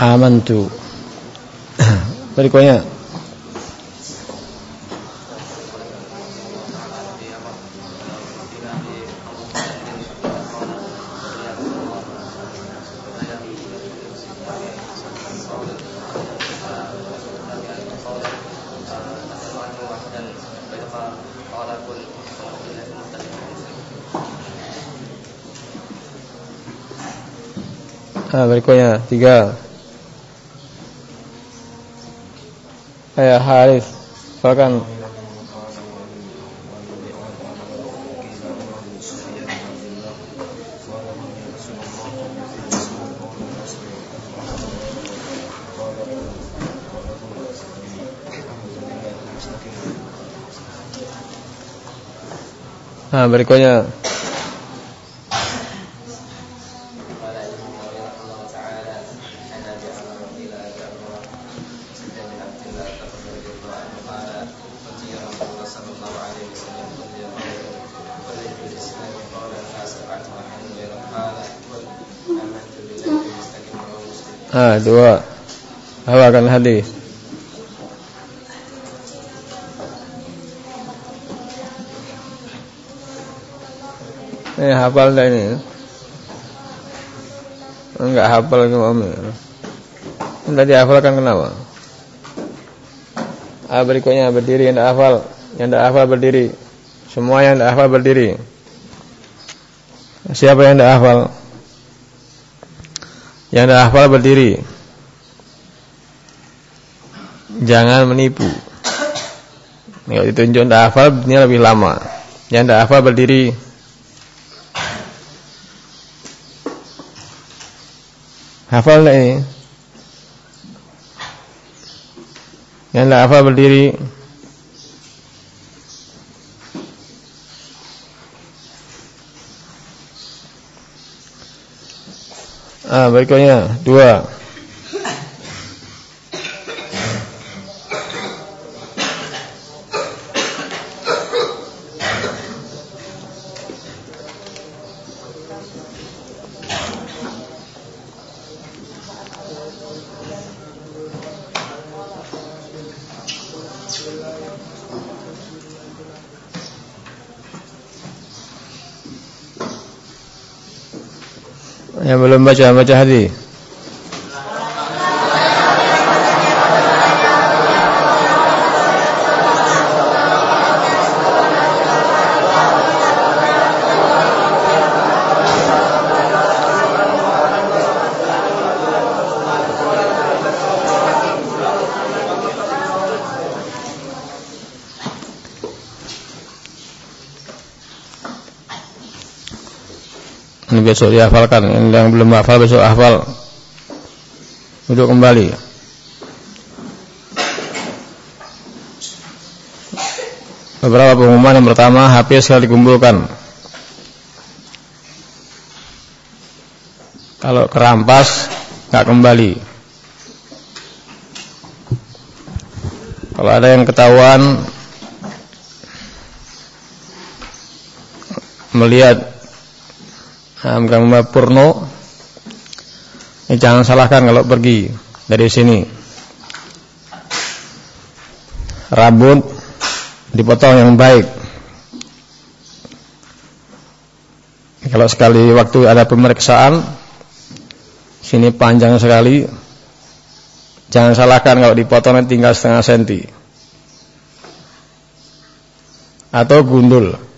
Amantu. Berikutnya. Berikutnya tiga. Ayah Haris, silakan. Nah, berikutnya. Ah, dua. Hawakan hadis. Eh, hafal dah ini. Enggak hafal ke mami. Enggak dihafalkan kenapa? Ah, berikutnya berdiri yang tidak hafal. Yang tidak hafal berdiri. Semua yang tidak hafal berdiri. Siapa yang tidak hafal? Yang tidak hafal berdiri. Jangan menipu. Kalau ditunjuk hafal, ini lebih lama. Yang tidak hafal berdiri. Hafal tak ini? Yang tak hafal berdiri. Ah, berikutnya dua. Belum baca baca hadis. Ini besok dihafalkan. Yang belum hafal besok hafal. Duduk kembali. Beberapa pengumuman yang pertama HP sekali dikumpulkan. Kalau kerampas nggak kembali. Kalau ada yang ketahuan melihat gambar porno ini jangan salahkan kalau pergi dari sini. Rambut dipotong yang baik. Kalau sekali waktu ada pemeriksaan sini panjang sekali. Jangan salahkan kalau dipotongnya tinggal setengah senti. Atau gundul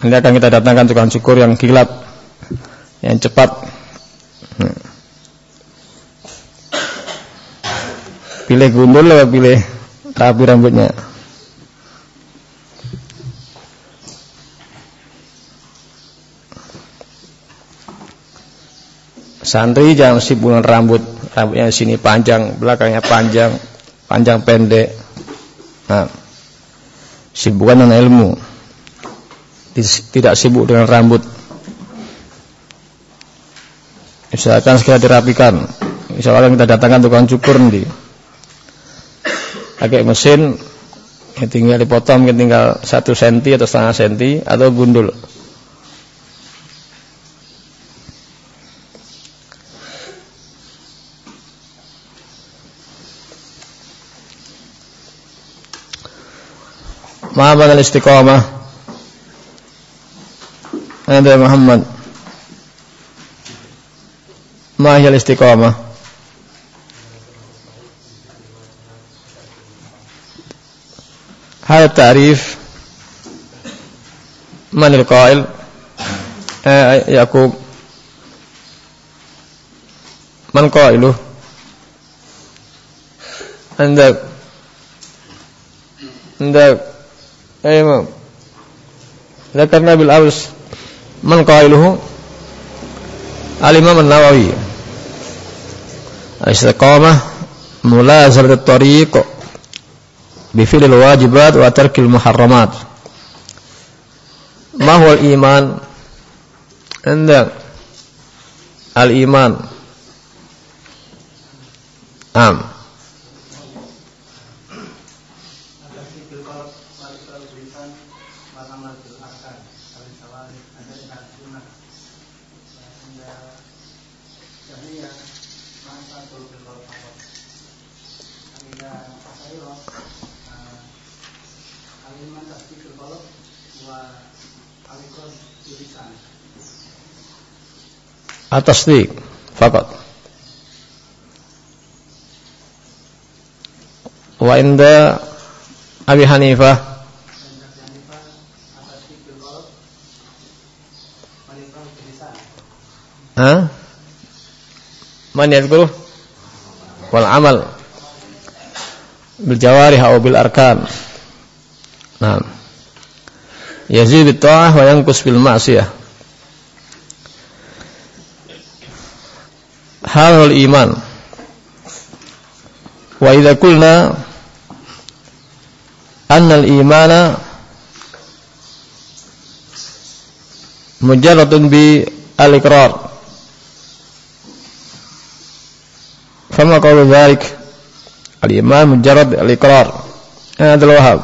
Nanti akan kita datangkan tukang cukur yang kilat, yang cepat. Pilih gundul atau pilih rapi rambutnya? Santri jangan sibuk dengan rambut, rambutnya sini panjang, belakangnya panjang, panjang pendek. Nah, sibukkan dengan ilmu tidak sibuk dengan rambut. Misalkan segera dirapikan. misalnya kita datangkan tukang cukur nih. Pakai mesin, yang tinggal dipotong, tinggal satu senti atau setengah senti atau gundul. Maaf banal Anda Muhammad. Ma hiya istiqamah? هذا التعريف من القائل؟ يعقوب. من قائله؟ عندك عندك أي ذكرنا بالأمس Man qailuhu? Al-Imam An-Nawawi. Al-istiqamah mulazamat at-tariq bi fi'lil wajibat wa tarkil muharramat. Ma huwa al-iman? endak, al-iman. Am. التصديق فقط وعند أبي حنيفة ها من يذكره wal amal bil jawarih atau bil arkan. Nah. Yazid bil ta'ah wa yang kusbil ma'siyah. Halul iman. Wa idha kulna anna al imana mujaratun bi al iqrar فما قول ذلك الإيمان مجرد الإقرار هذا الوهاب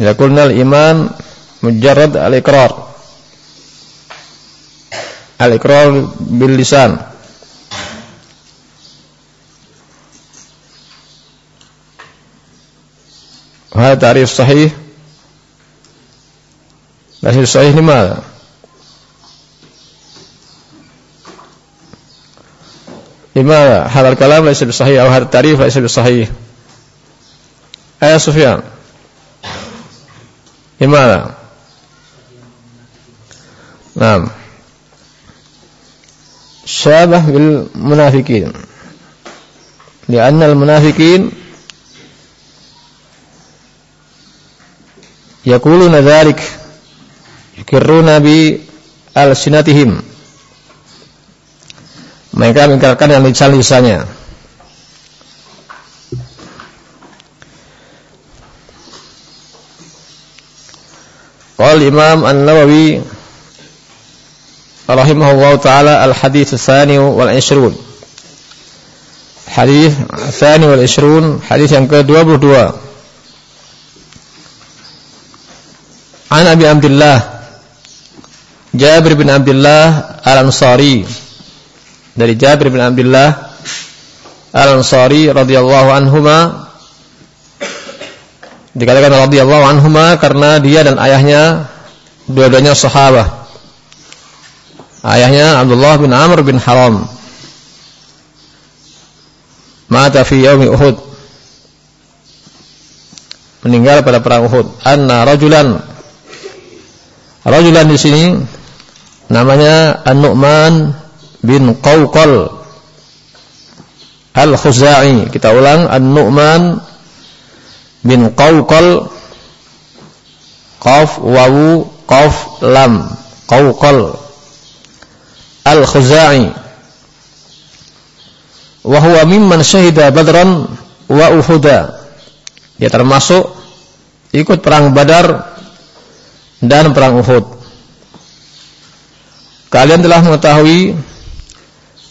إذا قلنا الإيمان مجرد الإقرار الإقرار باللسان وهذا تعريف صحيح لكن صحيح لماذا لماذا هذا الكلام ليس بصحيح أو هذا التعريف ليس بصحيح أي سفيان لماذا نعم شابه بالمنافقين لأن المنافقين يقولون ذلك يكرون بألسنتهم mereka mengingkarkan yang lisan-lisannya Qal Imam An-Nawawi rahimahullah taala al-hadits tsani wal 20 Hadis tsani wal 20 hadis yang ke-22. An Abi Abdullah Jabir bin Abdullah Al-Ansari dari Jabir bin Abdullah Al-Ansari radhiyallahu anhuma. Dikatakan radhiyallahu anhuma karena dia dan ayahnya dua-duanya sahabat. Ayahnya Abdullah bin Amr bin Haram. Mata fi yaumi Uhud. Meninggal pada perang Uhud. Anna rajulan. Rajulan di sini namanya An-Nu'man bin Qawqal Al-Khuzai. Kita ulang An-Nu'man bin Qawqal Qaf wawu Qaf lam Qawqal Al-Khuzai. Wa huwa mimman syahida Badran wa Uhuda. Dia termasuk ikut perang Badar dan perang Uhud. Kalian telah mengetahui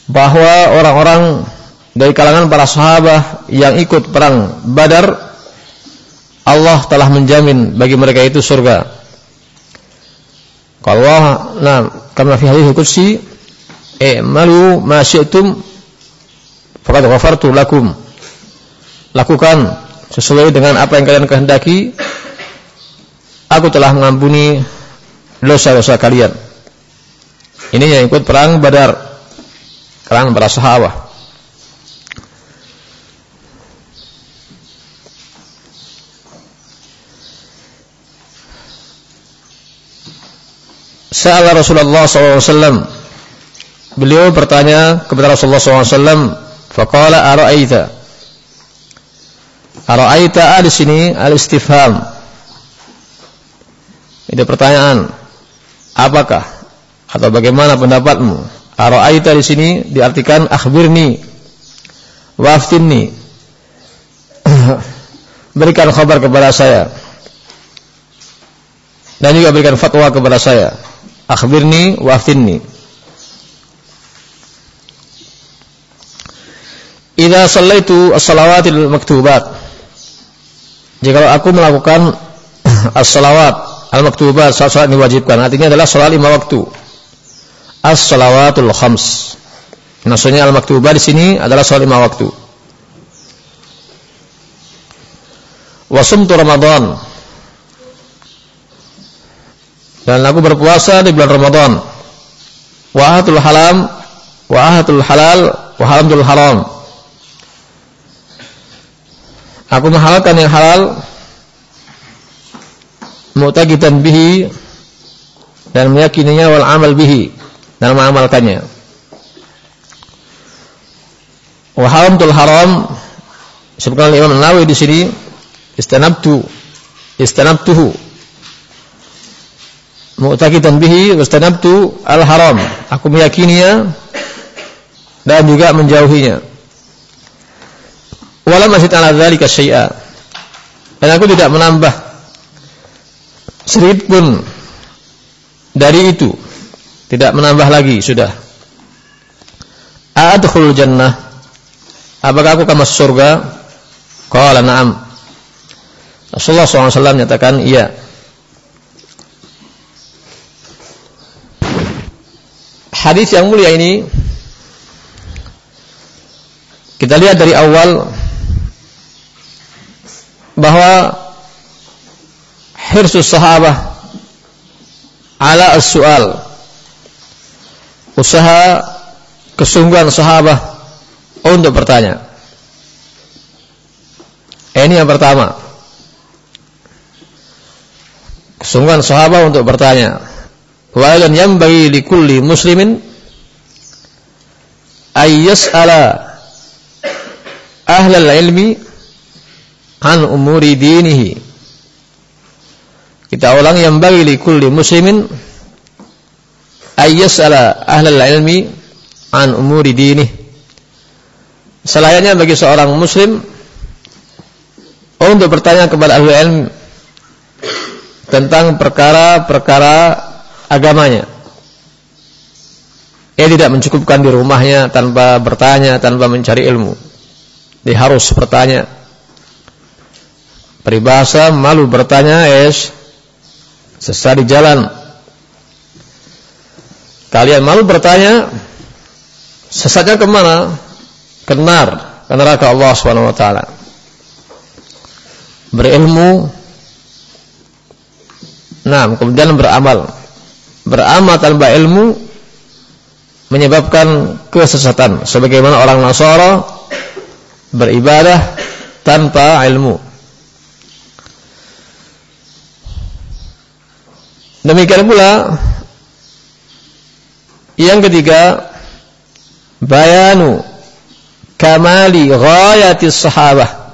bahwa orang-orang dari kalangan para sahabat yang ikut perang Badar Allah telah menjamin bagi mereka itu surga. Kalau Allah, nah, kama fi hadis qudsi, "I'malu ma syi'tum faqad ghafartu lakum." Lakukan sesuai dengan apa yang kalian kehendaki aku telah mengampuni dosa-dosa kalian ini yang ikut perang Badar perang para sahabat. Sa'ala Rasulullah SAW Beliau bertanya kepada Rasulullah SAW Faqala ara'aita? Ara'aita di sini al-istifham. Itu pertanyaan Apakah Atau bagaimana pendapatmu Ara'aita di sini diartikan akhbirni Waftinni Berikan kabar kepada saya. Dan juga berikan fatwa kepada saya. Akhbirni wa aftinni. Idza sallaitu as-salawatil maktubat Jika aku melakukan as-salawat al-maktubat salat-salat diwajibkan artinya adalah salat lima waktu as-salawatul khams maksudnya al-maktubat di sini adalah salat lima waktu wa sumtu ramadan dan aku berpuasa di bulan Ramadan. Wahatul halam, wahatul halal, wahalamtul haram. Aku menghalalkan yang halal, mu'taqidan bihi dan meyakininya wal amal bihi dan mengamalkannya. Wahalamtul haram sebutkan Imam Nawawi di sini istanabtu istanabtuhu mu'taqidan bihi wastanabtu al-haram. Aku meyakininya dan juga menjauhinya. Wala masjid ala dzalika syai'a. Dan aku tidak menambah sedikit pun dari itu. Tidak menambah lagi, sudah. A'adkhulul jannah. Apakah aku akan masuk surga? Qala na'am. Rasulullah SAW menyatakan iya. hadis yang mulia ini kita lihat dari awal bahwa hirsus sahabah ala as-su'al usaha kesungguhan sahabah untuk bertanya. Ini yang pertama. Kesungguhan sahabat untuk bertanya. Wa lan yanbaghi likulli muslimin ay yas'ala ahlal ilmi an umuri dinihi. Kita ulang yang bagi likulli muslimin ay yas'ala ahlal ilmi an umuri dinihi selayaknya bagi seorang muslim untuk bertanya kepada ahli ilmu tentang perkara-perkara agamanya. Ia tidak mencukupkan di rumahnya tanpa bertanya, tanpa mencari ilmu. Dia harus bertanya. Peribahasa malu bertanya es sesat di jalan. Kalian malu bertanya sesatnya ke mana? Kenar, ke neraka Allah Subhanahu Wa Taala. Berilmu, nah kemudian beramal beramal tanpa ilmu menyebabkan kesesatan sebagaimana orang Nasara beribadah tanpa ilmu demikian pula yang ketiga bayanu kamali ghayati sahabah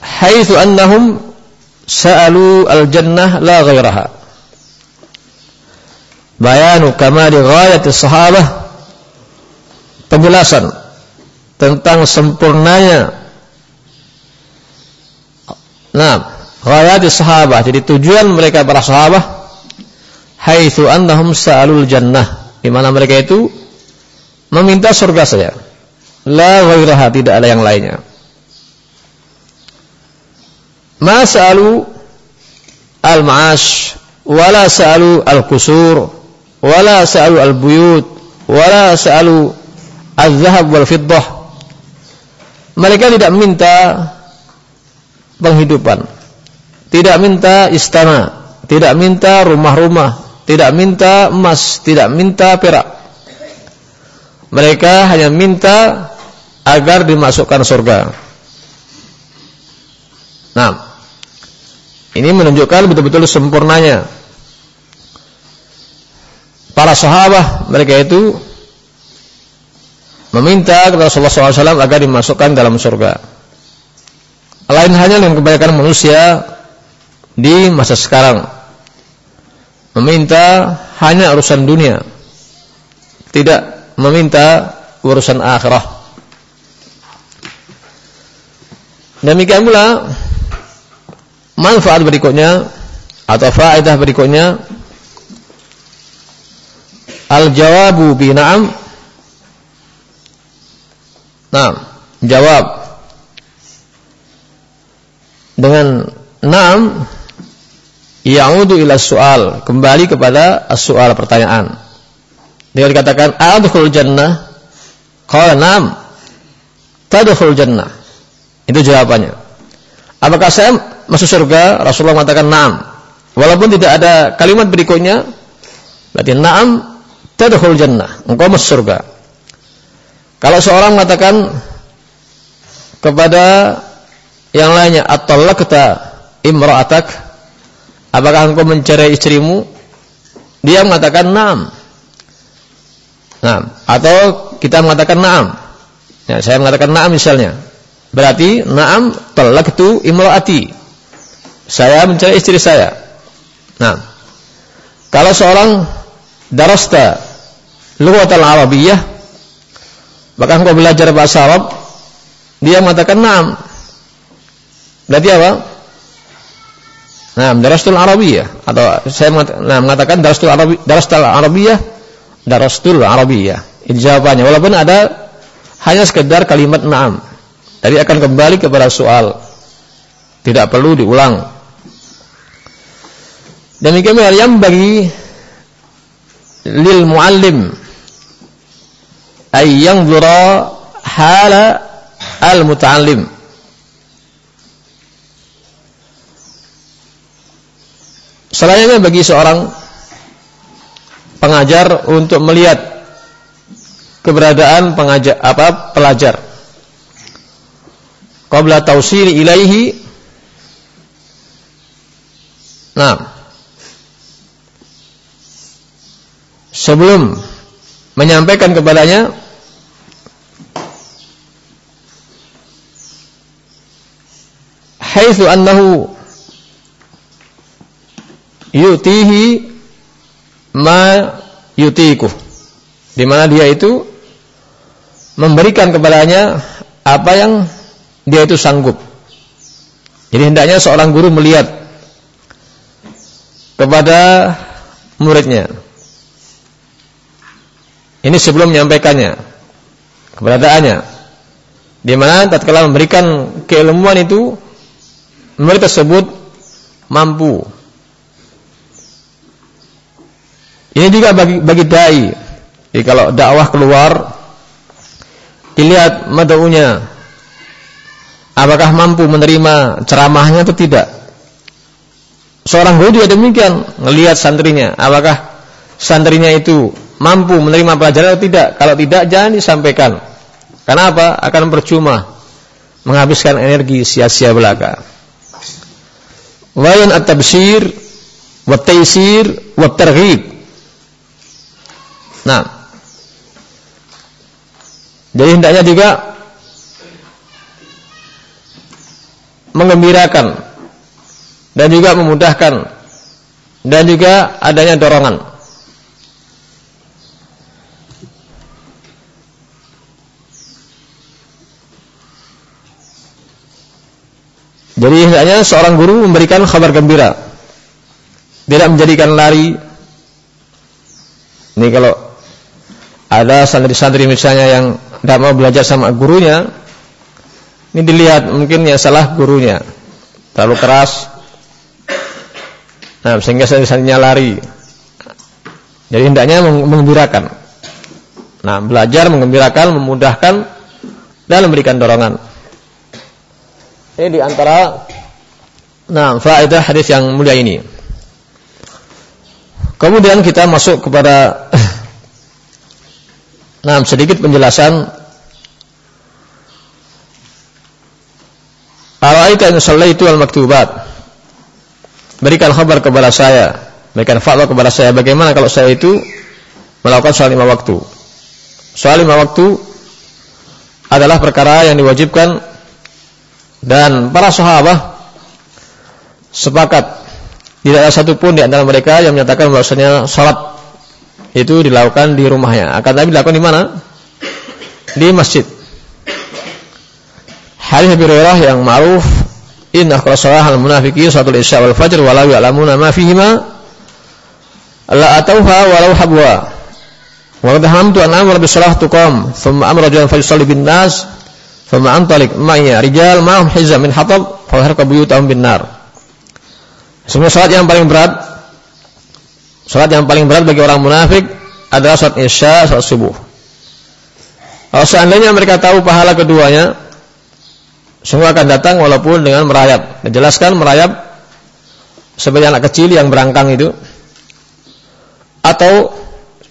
haitsu annahum sa'alu al-jannah la ghairaha. Bayanu kamali ghayati sahabah penjelasan tentang sempurnanya Nah, ghayati sahabah. Jadi tujuan mereka para sahabah haitsu annahum sa'alul jannah. Di mana mereka itu meminta surga saja. La ghairaha, tidak ada yang lainnya. Ma sa'alu al-ma'ash wala sa'alu al-kusur wala sa'alu al-buyut wala sa'alu al-zahab wal fiddah. Mereka tidak minta penghidupan, tidak minta istana, tidak minta rumah-rumah, tidak minta emas, tidak minta perak. Mereka hanya minta agar dimasukkan surga. Nah, ini menunjukkan betul-betul sempurnanya para sahabat mereka itu meminta kepada Rasulullah SAW agar dimasukkan dalam surga. Lain hanya dengan kebanyakan manusia di masa sekarang meminta hanya urusan dunia, tidak meminta urusan akhirah. Demikian pula manfaat berikutnya atau faedah berikutnya al-jawabu bi na'am Nah, jawab dengan na'am ya'udu ila soal kembali kepada soal pertanyaan. Dia dikatakan adkhul jannah qala na'am tadkhul jannah. Itu jawabannya. Apakah saya masuk surga? Rasulullah mengatakan na'am. Walaupun tidak ada kalimat berikutnya berarti na'am tadkhul jannah. Engkau masuk surga. Kalau seorang mengatakan kepada yang lainnya at-talaqta imra'atak apakah engkau mencerai istrimu? Dia mengatakan na'am. Nah, atau kita mengatakan na'am. Ya, saya mengatakan na'am misalnya. Berarti na'am talaqtu imra'ati. Saya mencerai istri saya. Nah kalau seorang darasta lughatal arabiyyah maka engkau belajar bahasa Arab, dia mengatakan na'am. Berarti apa? Nah, darastul Arabiyah atau saya mengatakan darastul Arabi, darastul Arabiyah, darastul Arabiyah. Ini jawabannya. Walaupun ada hanya sekedar kalimat na'am. Jadi akan kembali kepada soal. Tidak perlu diulang. Demikian yang bagi lil muallim ay yanzura hala al-muta'allim Selanjutnya bagi seorang pengajar untuk melihat keberadaan pengajar apa pelajar. Qabla tausili ilaihi. Nah sebelum menyampaikan kepadanya haitsu annahu yutihi ma yutiku di mana dia itu memberikan kepadanya apa yang dia itu sanggup. Jadi hendaknya seorang guru melihat kepada muridnya. Ini sebelum menyampaikannya keberadaannya. Di mana tatkala memberikan keilmuan itu murid tersebut mampu. Ini juga bagi bagi dai. Jadi kalau dakwah keluar dilihat madaunya apakah mampu menerima ceramahnya atau tidak. Seorang guru juga demikian, melihat santrinya, apakah santrinya itu mampu menerima pelajaran atau tidak. Kalau tidak jangan disampaikan. Karena apa? Akan percuma menghabiskan energi sia-sia belaka. Wayan at-tabsir wa taysir wa targhib. Nah. Jadi hendaknya juga mengembirakan dan juga memudahkan dan juga adanya dorongan. Jadi hendaknya seorang guru memberikan kabar gembira. Tidak menjadikan lari. Ini kalau ada santri-santri misalnya yang tidak mau belajar sama gurunya, ini dilihat mungkin ya salah gurunya. Terlalu keras. Nah, sehingga santri-santrinya lari. Jadi hendaknya mengembirakan. Nah, belajar mengembirakan, memudahkan dan memberikan dorongan. Ini di antara nah faedah hadis yang mulia ini. Kemudian kita masuk kepada nah sedikit penjelasan Araita in itu al-maktubat. Berikan kabar kepada saya, berikan fatwa kepada saya bagaimana kalau saya itu melakukan sholat lima waktu. Sholat lima waktu adalah perkara yang diwajibkan dan para sahabat sepakat tidak ada satupun di antara mereka yang menyatakan bahwasanya sholat itu dilakukan di rumahnya. Akan tapi dilakukan di mana? Di masjid. Hadis Abu Hurairah yang ma'ruf inna qala al munafiqin salatul isya wal fajr walau ya'lamuna ma fihima la atauha walau habwa wa qad hamtu an amra bi salah tuqam thumma amra rajulan fa yusalli bin nas thumma antalik ma'ya rijal ma'hum hizam min hatab fa harqa buyutahum bin nar semua salat yang paling berat salat yang paling berat bagi orang munafik adalah salat isya salat subuh kalau seandainya mereka tahu pahala keduanya semua akan datang walaupun dengan merayap. Dijelaskan merayap seperti anak kecil yang berangkang itu. Atau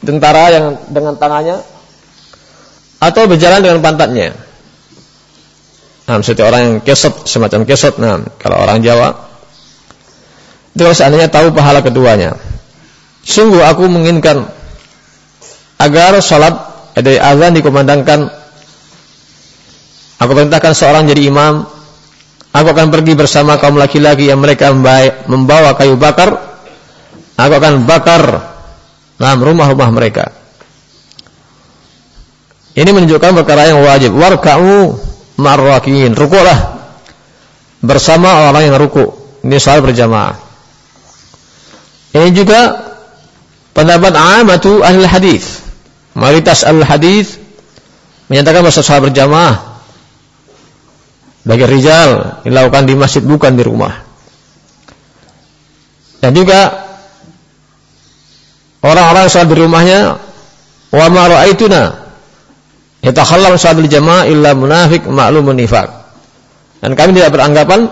tentara yang dengan tangannya atau berjalan dengan pantatnya. Nah, seperti orang yang kesot, semacam kesot. Nah, kalau orang Jawa, itu seandainya tahu pahala keduanya. Sungguh aku menginginkan agar sholat dari azan dikumandangkan Aku perintahkan seorang jadi imam. Aku akan pergi bersama kaum laki-laki yang mereka membawa kayu bakar. Aku akan bakar dalam rumah-rumah mereka. Ini menunjukkan perkara yang wajib. Warka'u marwakin. Rukuklah bersama orang yang ruku. Ini soal berjamaah. Ini juga pendapat amatu ahli hadis. Mayoritas ahli hadis menyatakan bahwa soal berjamaah bagi rijal dilakukan di masjid bukan di rumah. Dan juga orang-orang sholat di rumahnya wa ma ra'aituna yatakhallam sholat jamaah illa munafik ma'lumun nifaq. Dan kami tidak beranggapan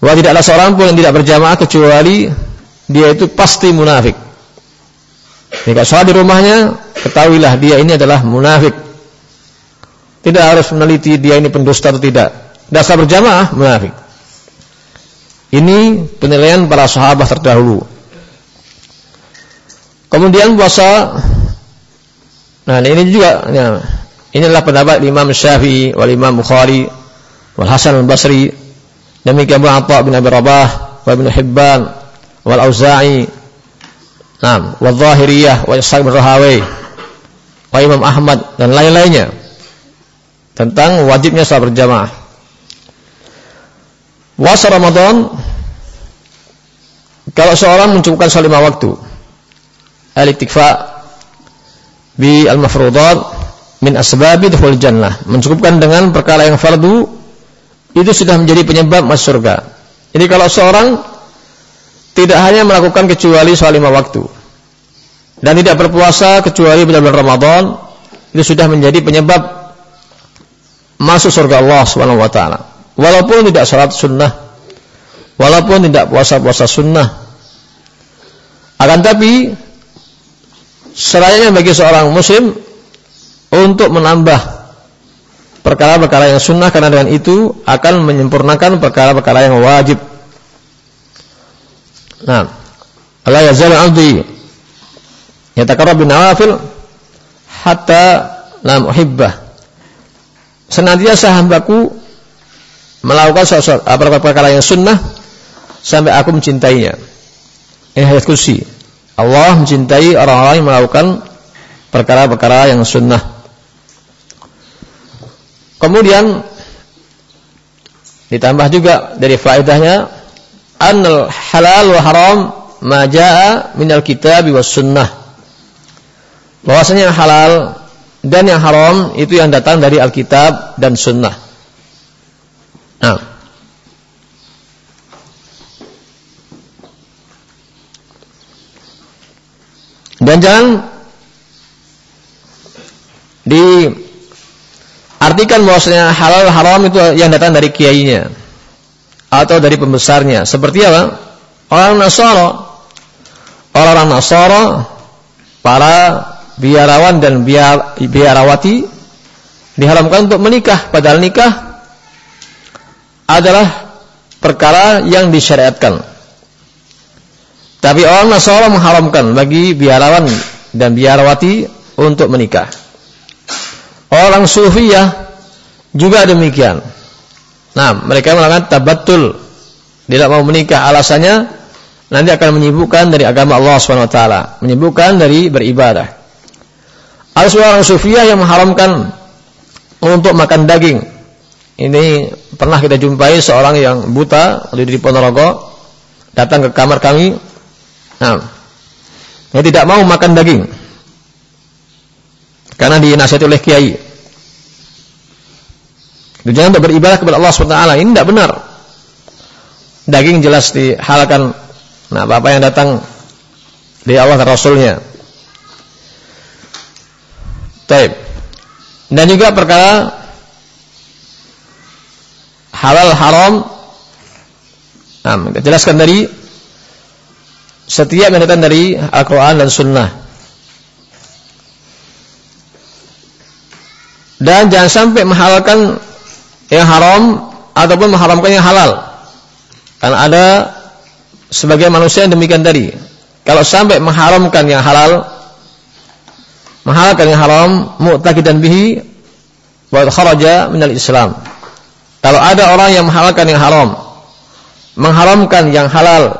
bahwa tidak ada seorang pun yang tidak berjamaah kecuali dia itu pasti munafik. Jika sholat di rumahnya, ketahuilah dia ini adalah munafik. Tidak harus meneliti dia ini pendusta atau tidak. Dasar berjamaah munafik. Ini penilaian para sahabat terdahulu. Kemudian puasa Nah, ini juga ya, inilah pendapat Imam Syafi'i wal Imam Bukhari wal Hasan al-Basri demikian pula Atha bin Abi Rabah wa Ibnu Hibban wal Auza'i Nah, wal Zahiriyah wa Ishaq bin Rahawi wa Imam Ahmad dan lain-lainnya tentang wajibnya salat berjamaah. Puasa Ramadan kalau seorang mencukupkan salat lima waktu al-iktikfa bi al-mafruḍat min asbabi dukhul jannah mencukupkan dengan perkara yang fardu itu sudah menjadi penyebab masuk surga. Jadi kalau seorang tidak hanya melakukan kecuali salat lima waktu dan tidak berpuasa kecuali bulan Ramadan itu sudah menjadi penyebab masuk surga Allah Subhanahu wa taala. Walaupun tidak salat sunnah, walaupun tidak puasa-puasa sunnah. Akan tapi serayanya bagi seorang muslim untuk menambah perkara-perkara yang sunnah karena dengan itu akan menyempurnakan perkara-perkara yang wajib. Nah, Allah yazal abdi yataqarrab bin nawafil hatta lam uhibbah senantiasa hambaku melakukan sesuatu apa perkara yang sunnah sampai aku mencintainya. Ini ayat kursi. Allah mencintai orang-orang yang melakukan perkara-perkara yang sunnah. Kemudian ditambah juga dari faedahnya annal halal wa haram ma jaa minal kitab was sunnah. Bahwasanya halal dan yang haram itu yang datang dari Alkitab dan Sunnah. Nah. Dan jangan diartikan bahwasanya halal haram itu yang datang dari kiainya atau dari pembesarnya. Seperti apa? Orang Nasara. Orang-orang para biarawan dan biar, biarawati diharamkan untuk menikah padahal nikah adalah perkara yang disyariatkan. Tapi orang Nasara mengharamkan bagi biarawan dan biarawati untuk menikah. Orang sufiyah juga demikian. Nah, mereka melakukan tabatul. Tidak mau menikah alasannya nanti akan menyibukkan dari agama Allah Subhanahu wa taala, menyibukkan dari beribadah. Ada seorang sufiyah yang mengharamkan untuk makan daging. Ini pernah kita jumpai seorang yang buta di Ponorogo datang ke kamar kami. Nah, dia tidak mau makan daging. Karena dinasihati oleh kiai. Jangan untuk beribadah kepada Allah SWT. Ini tidak benar. Daging jelas dihalalkan. Nah, apa yang datang dari Allah dan Rasulnya. Taib. Dan juga perkara halal haram. Nah, kita jelaskan dari setiap yang datang dari Al-Quran dan Sunnah. Dan jangan sampai menghalalkan yang haram ataupun mengharamkan yang halal. Karena ada sebagai manusia yang demikian tadi. Kalau sampai mengharamkan yang halal, menghalalkan yang haram, mu'taqidan bihi wa kharaja minal Islam. Kalau ada orang yang menghalalkan yang haram, mengharamkan yang halal,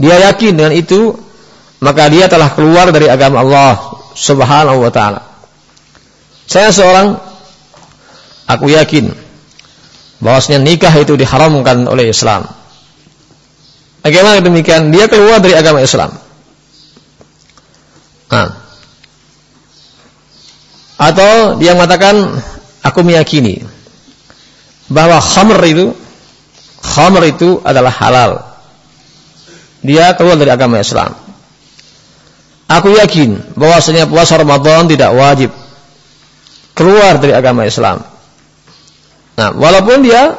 dia yakin dengan itu, maka dia telah keluar dari agama Allah Subhanahu wa taala. Saya seorang Aku yakin bahwasanya nikah itu diharamkan oleh Islam. Bagaimana demikian? Dia keluar dari agama Islam. Nah. Atau dia mengatakan aku meyakini bahwa khamr itu khamr itu adalah halal. Dia keluar dari agama Islam. Aku yakin bahwasanya puasa Ramadan tidak wajib. Keluar dari agama Islam. Nah, walaupun dia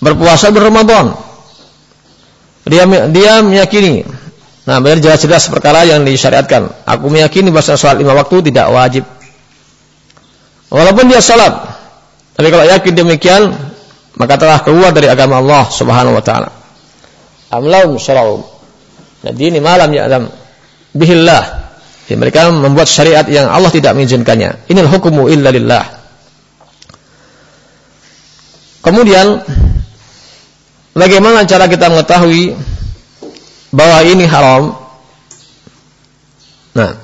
berpuasa di Ramadan, dia dia meyakini. Nah, benar jelas-jelas perkara yang disyariatkan. Aku meyakini bahwa sholat lima waktu tidak wajib. Walaupun dia sholat, tapi kalau yakin demikian, maka telah keluar dari agama Allah Subhanahu Wa Taala. Amlaum syara'um. Jadi ini malam ya alam bihillah. Jadi mereka membuat syariat yang Allah tidak mengizinkannya. Inil hukumu illa lillah. Kemudian bagaimana cara kita mengetahui bahwa ini haram? Nah,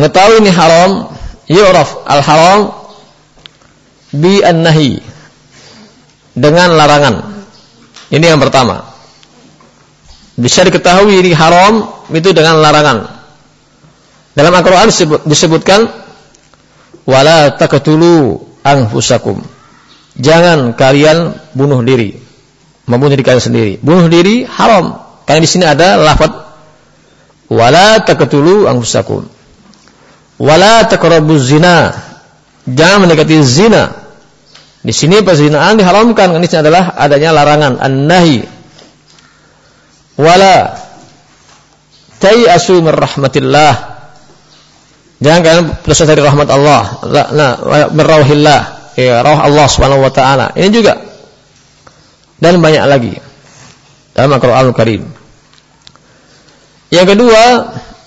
mengetahui ini haram, yu'raf al-haram bi an-nahi dengan larangan. Ini yang pertama. Bisa diketahui ini haram itu dengan larangan. Dalam Al-Qur'an disebutkan wala taqtulu anfusakum Jangan kalian bunuh diri. Membunuh diri kalian sendiri. Bunuh diri haram. Karena di sini ada lafaz wala taqtulu anfusakum. Wala taqrabuz zina. Jangan mendekati zina. Di sini perzinaan diharamkan. Sini adalah adanya larangan an-nahi. Wala tayasu min rahmatillah. Jangan kalian putus dari rahmat Allah. Nah, min ya roh Allah Subhanahu wa taala. Ini juga dan banyak lagi dalam Al-Qur'anul Karim. Yang kedua,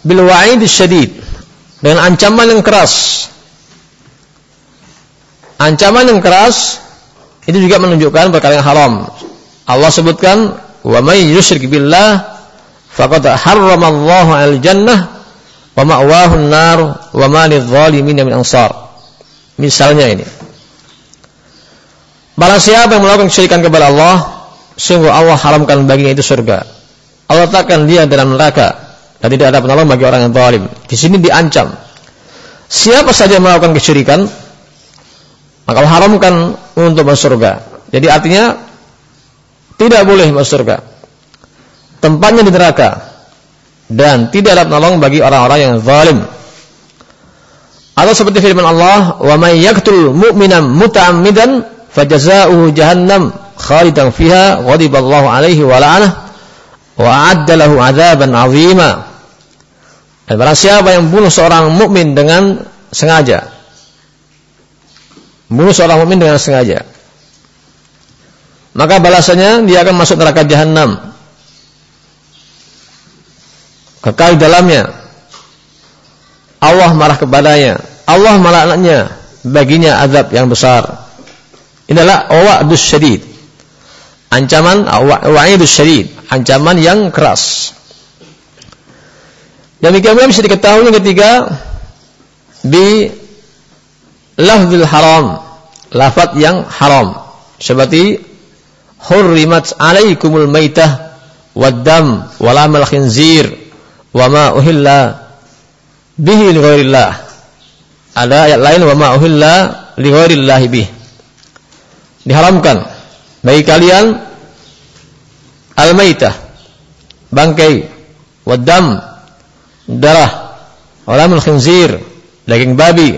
bil wa'id syadid dengan ancaman yang keras. Ancaman yang keras itu juga menunjukkan perkara yang haram. Allah sebutkan wa may yusyrik billah faqad harramallahu al-jannah wa ma'wahu an-nar wa ma lidh-dhalimin min ansar. Misalnya ini. Barang siapa yang melakukan kesyirikan kepada Allah, sungguh Allah haramkan baginya itu surga. Allah takkan dia dalam neraka dan tidak ada penolong bagi orang yang zalim. Di sini diancam. Siapa saja yang melakukan kesyirikan, maka Allah haramkan untuk masuk surga. Jadi artinya tidak boleh masuk surga. Tempatnya di neraka dan tidak ada penolong bagi orang-orang yang zalim. Atau seperti firman Allah, "Wa may yaqtul mu'minan muta'ammidan fajazaohu jahannam khalidan fiha ghadiballahu alaihi wa la'anah wa a'adda lahu 'adzaban 'azima." Dan barang siapa yang bunuh seorang mukmin dengan sengaja, bunuh seorang mukmin dengan sengaja, maka balasannya dia akan masuk neraka jahanam. Kekal dalamnya. Allah marah kepadanya. Allah melaknatnya. Baginya azab yang besar. Inilah wa'dus syadid. Ancaman wa'idus syadid. Ancaman yang keras. Demikian bisa diketahui yang ketiga di lafzul haram, lafaz yang haram. Seperti hurrimat alaikumul maitah waddam walamal khinzir wa ma uhilla bihi li ghairillah. Ada ayat lain wa ma uhilla li ghairillah bih. Diharamkan bagi kalian al-maitah bangkai waddam darah walamul khinzir daging babi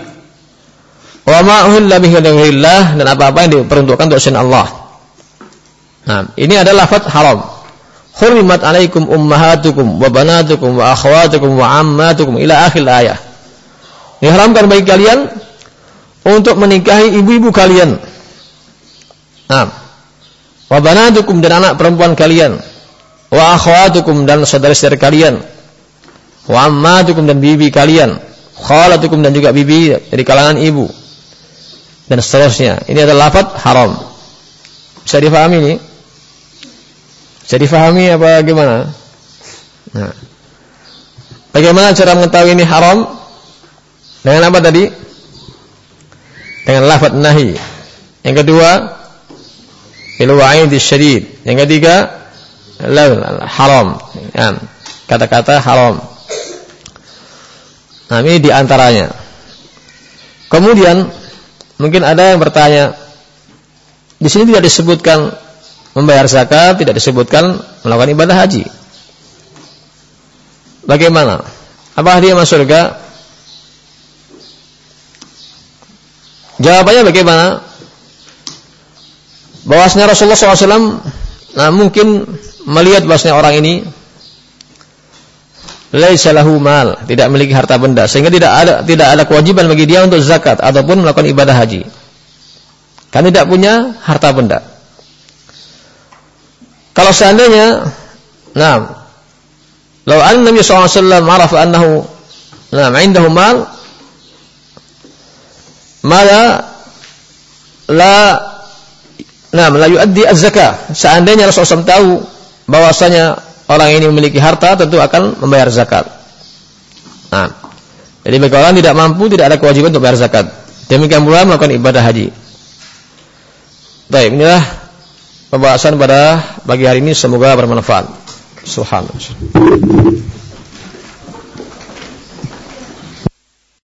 wa ma uhilla bihi dan apa-apa yang diperuntukkan untuk selain Allah. Nah, ini adalah lafaz haram. Hurrimat alaikum ummahatukum wa banatukum wa akhwatukum wa ammatukum ila akhir ayat. Diharamkan bagi kalian untuk menikahi ibu-ibu kalian. Nah, wa banatukum dan anak perempuan kalian. Wa akhwatukum dan saudara-saudara kalian. Wa ammatukum dan bibi kalian. Khalatukum dan juga bibi dari kalangan ibu. Dan seterusnya. Ini adalah lafaz haram. Bisa difahami ini? Bisa difahami apa gimana? Nah. Bagaimana cara mengetahui ini haram? Dengan apa tadi? Dengan lafaz nahi. Yang kedua, bil wa'id syadid. Yang ketiga, haram. Kata-kata haram. Nah, ini di antaranya. Kemudian, mungkin ada yang bertanya, di sini tidak disebutkan membayar zakat tidak disebutkan melakukan ibadah haji. Bagaimana? Apa dia masuk surga? Jawabannya bagaimana? Bahwasanya Rasulullah SAW nah mungkin melihat bahwasanya orang ini laisa lahu mal, tidak memiliki harta benda sehingga tidak ada tidak ada kewajiban bagi dia untuk zakat ataupun melakukan ibadah haji. Kan tidak punya harta benda. Kalau seandainya, nah, lalu an Nabi SAW maraf annahu, nah, indahu mal, mala la nah la yuaddi az-zakah. Seandainya Rasulullah SAW tahu bahwasanya orang ini memiliki harta tentu akan membayar zakat. Nah, jadi bagi orang tidak mampu tidak ada kewajiban untuk bayar zakat. Demikian pula melakukan ibadah haji. Baik, inilah pembahasan pada pagi hari ini semoga bermanfaat. Subhanallah.